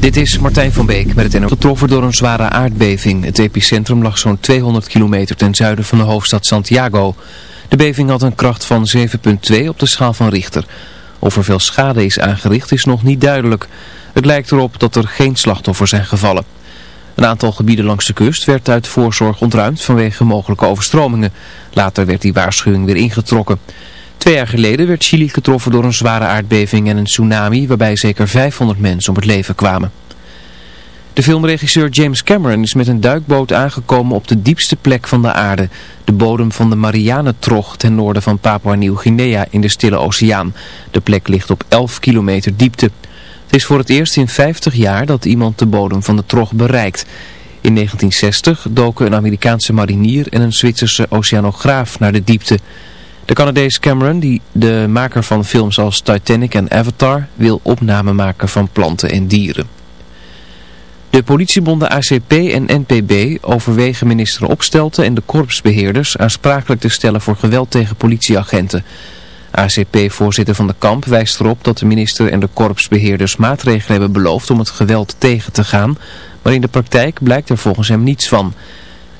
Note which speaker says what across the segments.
Speaker 1: Dit is Martijn van Beek met het NO. Getroffen door een zware aardbeving. Het epicentrum lag zo'n 200 kilometer ten zuiden van de hoofdstad Santiago. De beving had een kracht van 7,2 op de schaal van Richter. Of er veel schade is aangericht is nog niet duidelijk. Het lijkt erop dat er geen slachtoffers zijn gevallen. Een aantal gebieden langs de kust werd uit voorzorg ontruimd vanwege mogelijke overstromingen. Later werd die waarschuwing weer ingetrokken. Twee jaar geleden werd Chili getroffen door een zware aardbeving en een tsunami waarbij zeker 500 mensen om het leven kwamen. De filmregisseur James Cameron is met een duikboot aangekomen op de diepste plek van de aarde. De bodem van de Marianentrog ten noorden van Papua-Nieuw-Guinea in de Stille Oceaan. De plek ligt op 11 kilometer diepte. Het is voor het eerst in 50 jaar dat iemand de bodem van de trog bereikt. In 1960 doken een Amerikaanse marinier en een Zwitserse oceanograaf naar de diepte. De Canadees Cameron, die de maker van films als Titanic en Avatar, wil opname maken van planten en dieren. De politiebonden ACP en NPB overwegen minister Opstelten en de korpsbeheerders aansprakelijk te stellen voor geweld tegen politieagenten. ACP-voorzitter Van de Kamp wijst erop dat de minister en de korpsbeheerders maatregelen hebben beloofd om het geweld tegen te gaan, maar in de praktijk blijkt er volgens hem niets van.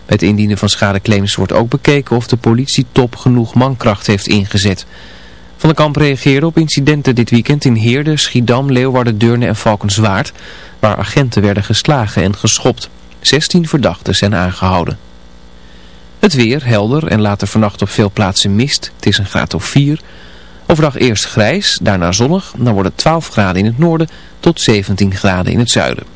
Speaker 1: Bij het indienen van schadeclaims wordt ook bekeken of de politietop genoeg mankracht heeft ingezet. Van de Kamp reageerde op incidenten dit weekend in Heerde, Schiedam, Leeuwarden, Deurne en Valkenswaard, waar agenten werden geslagen en geschopt. 16 verdachten zijn aangehouden. Het weer helder en later vannacht op veel plaatsen mist. Het is een graad of 4. Overdag eerst grijs, daarna zonnig. Dan wordt het 12 graden in het noorden tot 17 graden in het zuiden.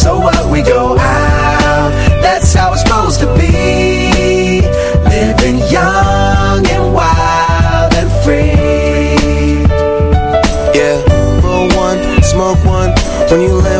Speaker 2: So what, we go out. That's how it's supposed to be. Living young and wild and free.
Speaker 3: Yeah, roll one, smoke one. When you live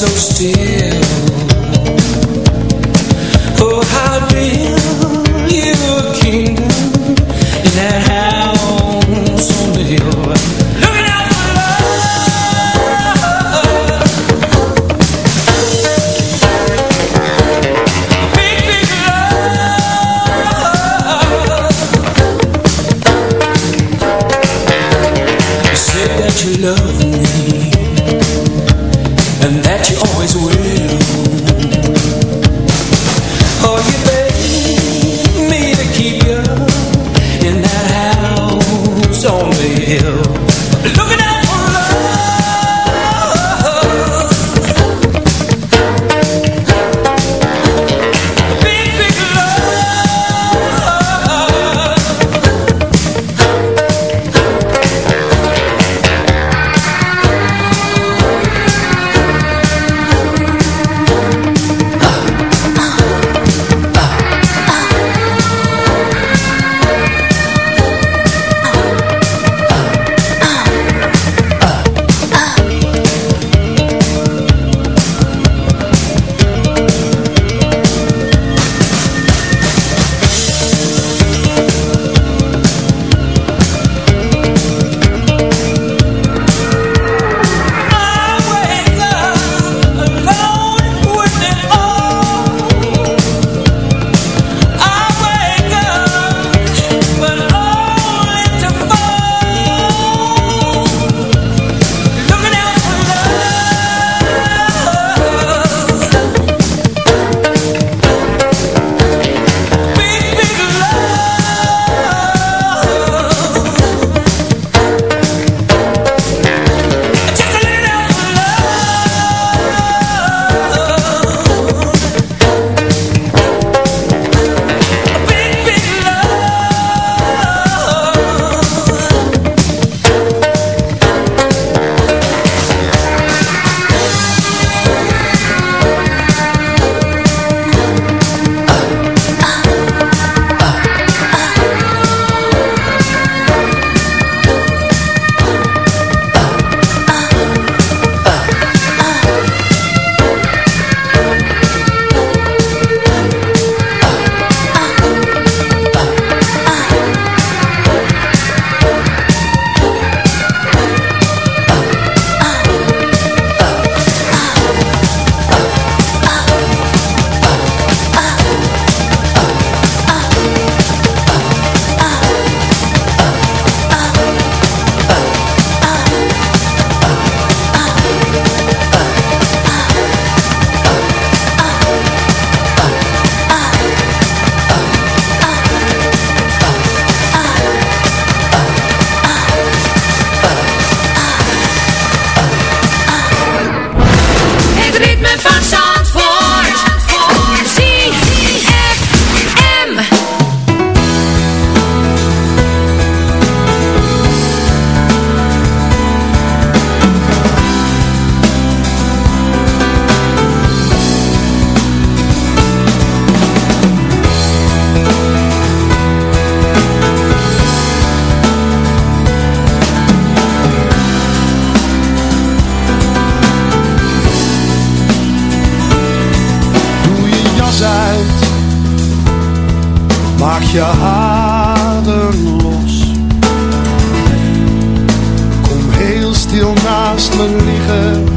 Speaker 2: So
Speaker 4: still.
Speaker 5: je haren los. Kom heel stil naast me liggen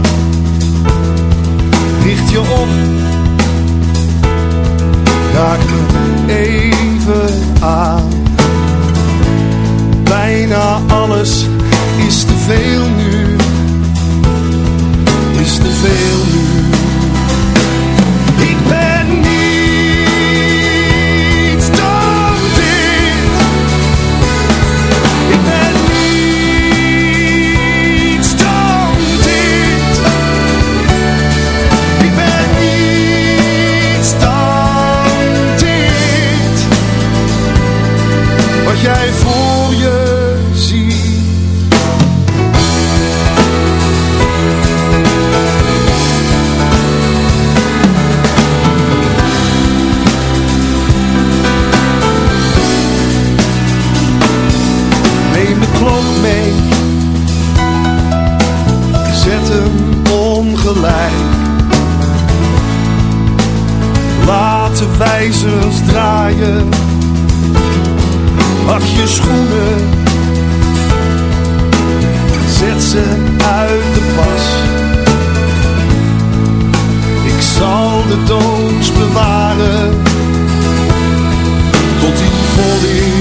Speaker 6: building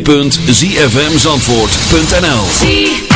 Speaker 6: www.zfmzandvoort.nl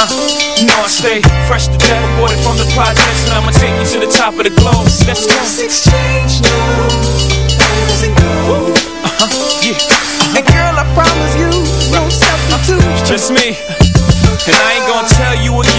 Speaker 7: Uh-huh. You know I stay fresh to death, aborted from the projects, and I'ma take you to the top of the globe. Let's go. Let's exchange now. Uh-huh. Yeah. Uh-huh. And girl, I promise you, no substitute. Just me. And I ain't gonna tell you again,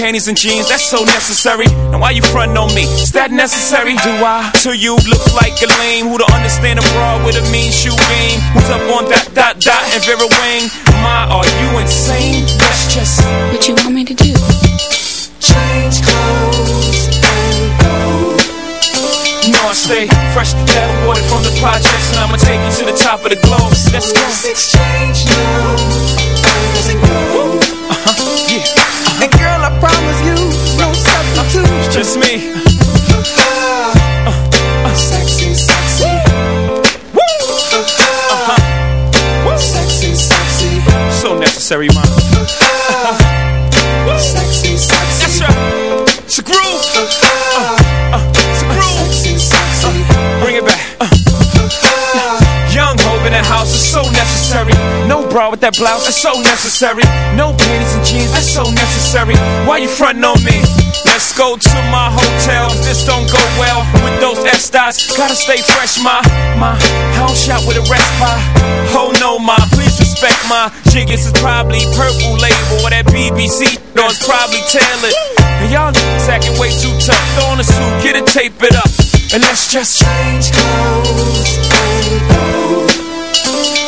Speaker 7: panties and jeans, that's so necessary. Now why you frontin' on me? Is that necessary? Do I? To you look like a lame who don't understand a bra with a mean shoe game. Who's up on dot dot dot and Vera Wang? My, are you insane? That's just
Speaker 8: what you want me to do.
Speaker 7: Change clothes and go. You know I stay fresh to death, water from the projects, and I'ma take you to the top of the globe. Let's go. Let's exchange now. Uh-huh. Yeah. Uh-huh. And girl, Just me. Sexy, sexy. Woo! Sexy, sexy. So necessary, man. Sexy, sexy. That's right. It's a groove. It's a groove. Sexy, sexy. Bring it back. Young Hov in that house is so necessary. No bra with that blouse, that's so necessary. No panties and jeans, that's so necessary. Why you frontin' on me? Let's go to my hotel. This don't go well with those S dots. Gotta stay fresh, my my house shot with a rest by. Oh no, my please respect my jiggers is probably purple label or that BBC No, it's probably tailored. And y'all niggas acting way too tough. Throw on a suit, get it, tape it up, and let's just change clothes and go.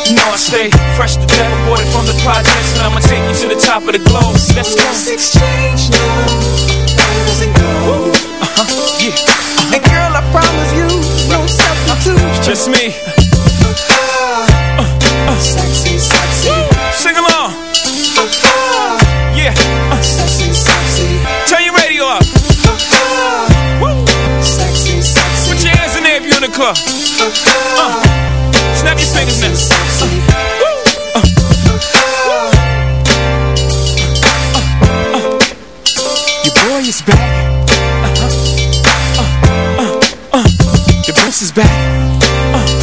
Speaker 7: You know I stay fresh to death, aborted from the projects, and I'ma take you to the top of the globe. Let's go.
Speaker 9: Let's exchange now. And.
Speaker 7: Yeah.
Speaker 9: Girl, I promise you, no substitute.
Speaker 7: It's just me.
Speaker 9: Uh, uh, sexy, sexy.
Speaker 7: Sing along.
Speaker 9: Uh,
Speaker 7: Yeah. Uh,
Speaker 9: sexy, sexy.
Speaker 7: turn your radio up. Woo.
Speaker 9: Sexy, sexy.
Speaker 7: Put your hands in there if you're in the club. Uh, snap your fingers now. Is back. Uh-huh. Uh, uh, uh. The best is back. Uh, uh,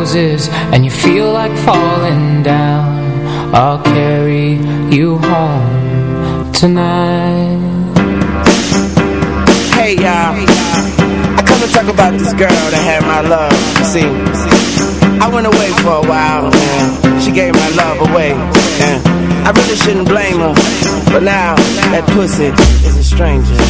Speaker 10: roses and you feel like falling down. I'll carry you home tonight.
Speaker 3: Hey y'all. I come to talk about this girl that had my love. See, I went away for a while and She gave my love away and I really shouldn't blame her But now that pussy is a stranger.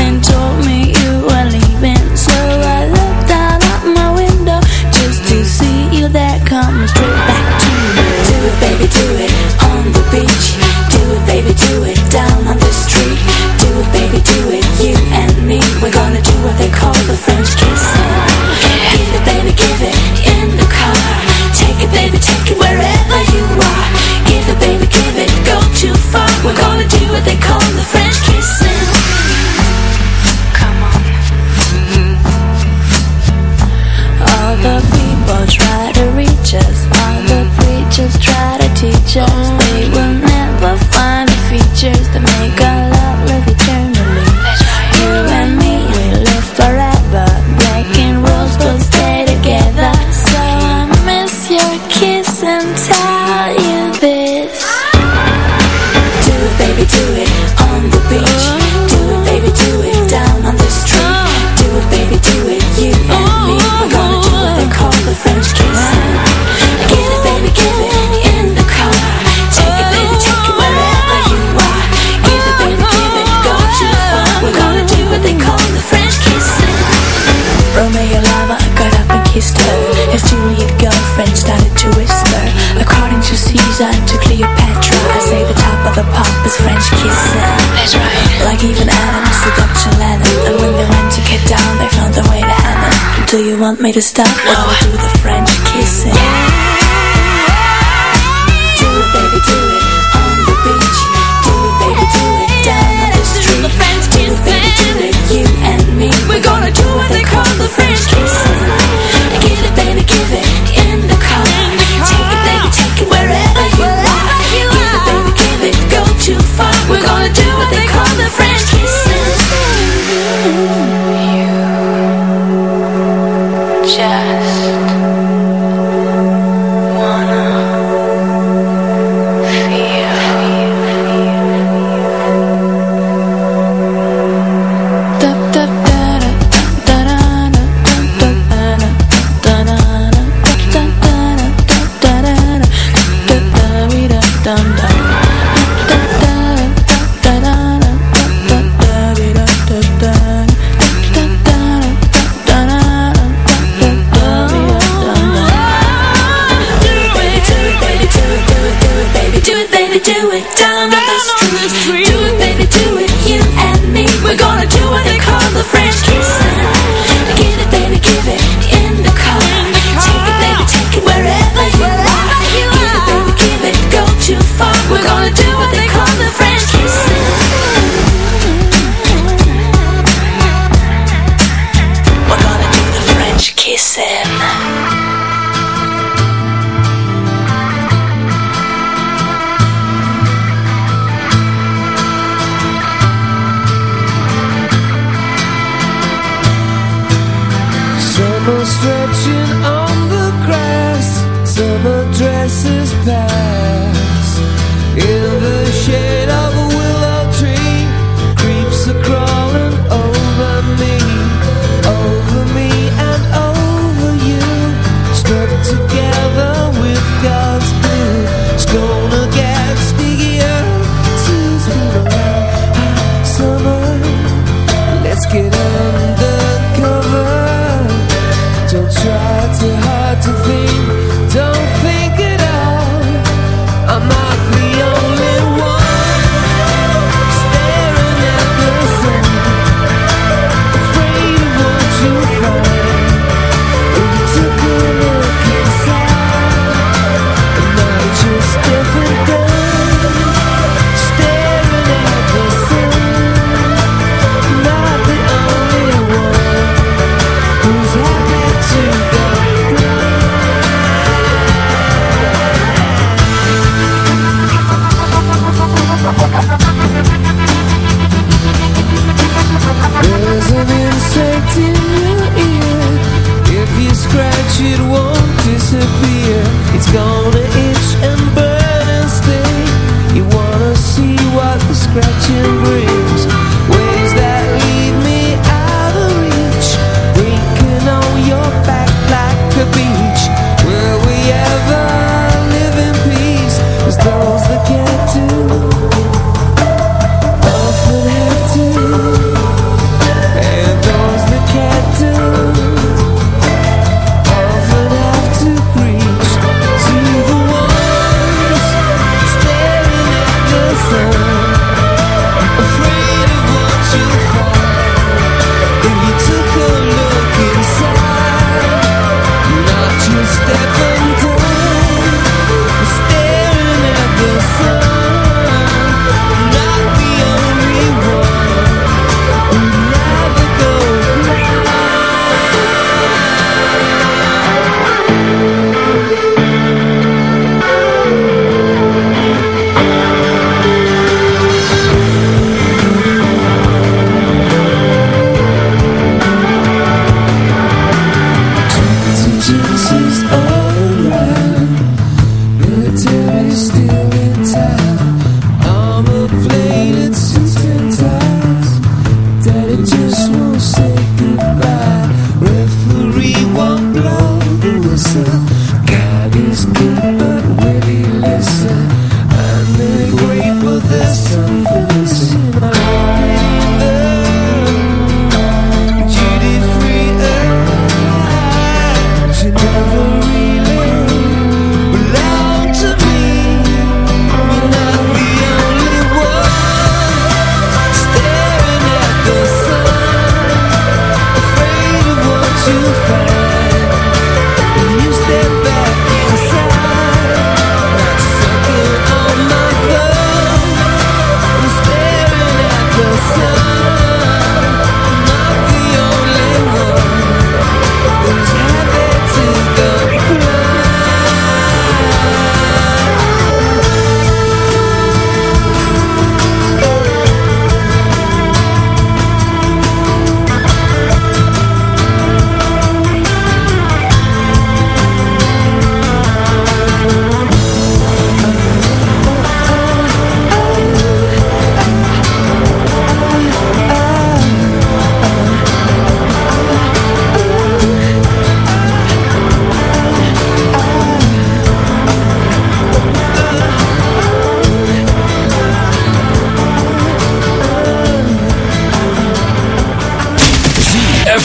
Speaker 8: even Adam seduction Lennon And when they went to get down They found a way to Anna Do you want me to stop? Or do the French kissing?
Speaker 11: Yeah.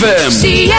Speaker 12: ZFM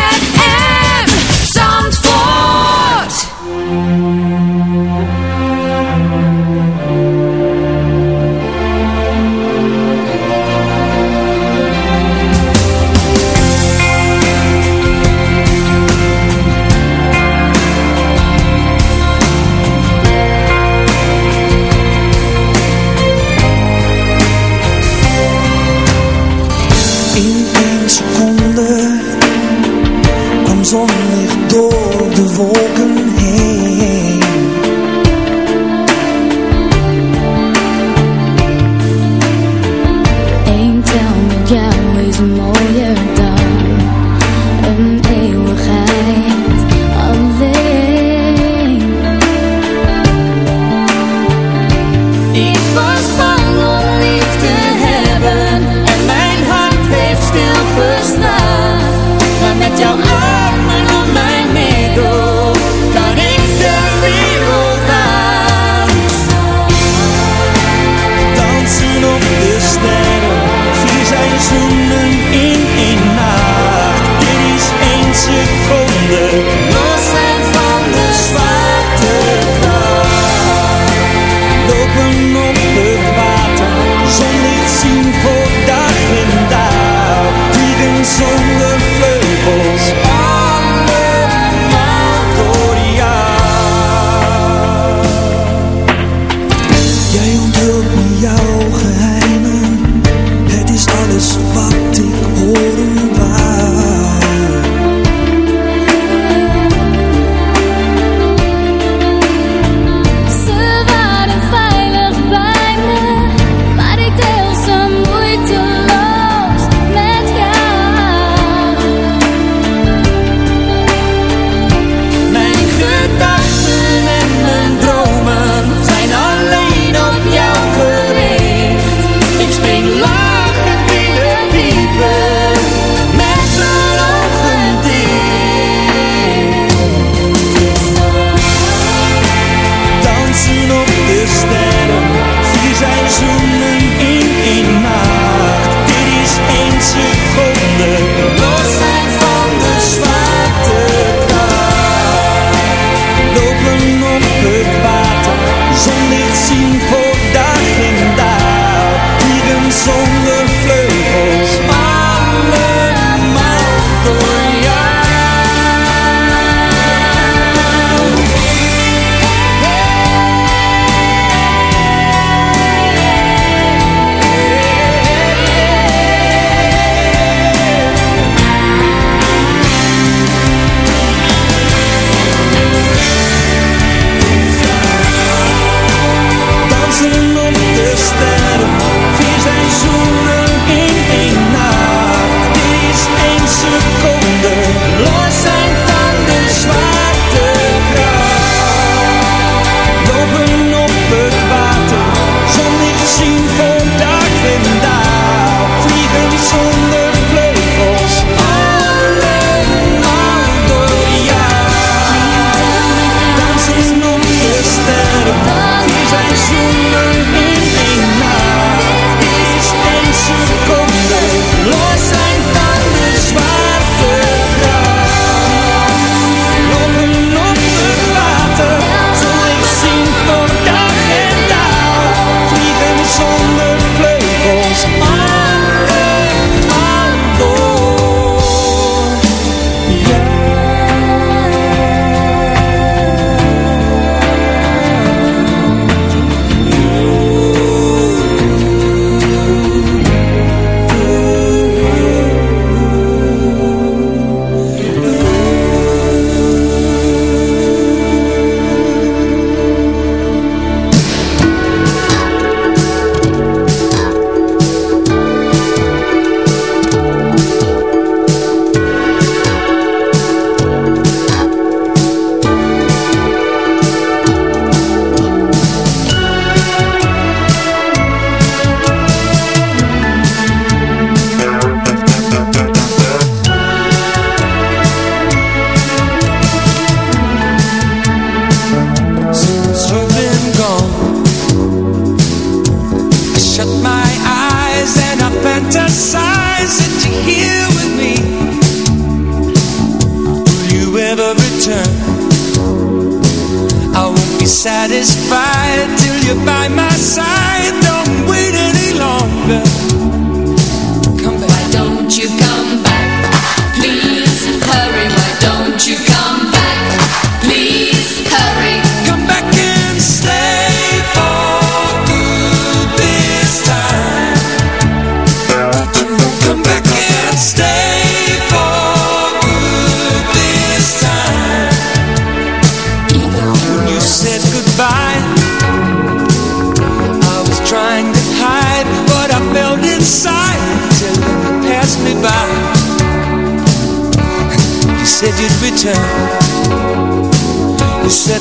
Speaker 10: You
Speaker 12: said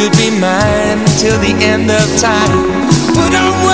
Speaker 12: you'd be mine till the end of time. But I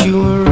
Speaker 10: you
Speaker 11: were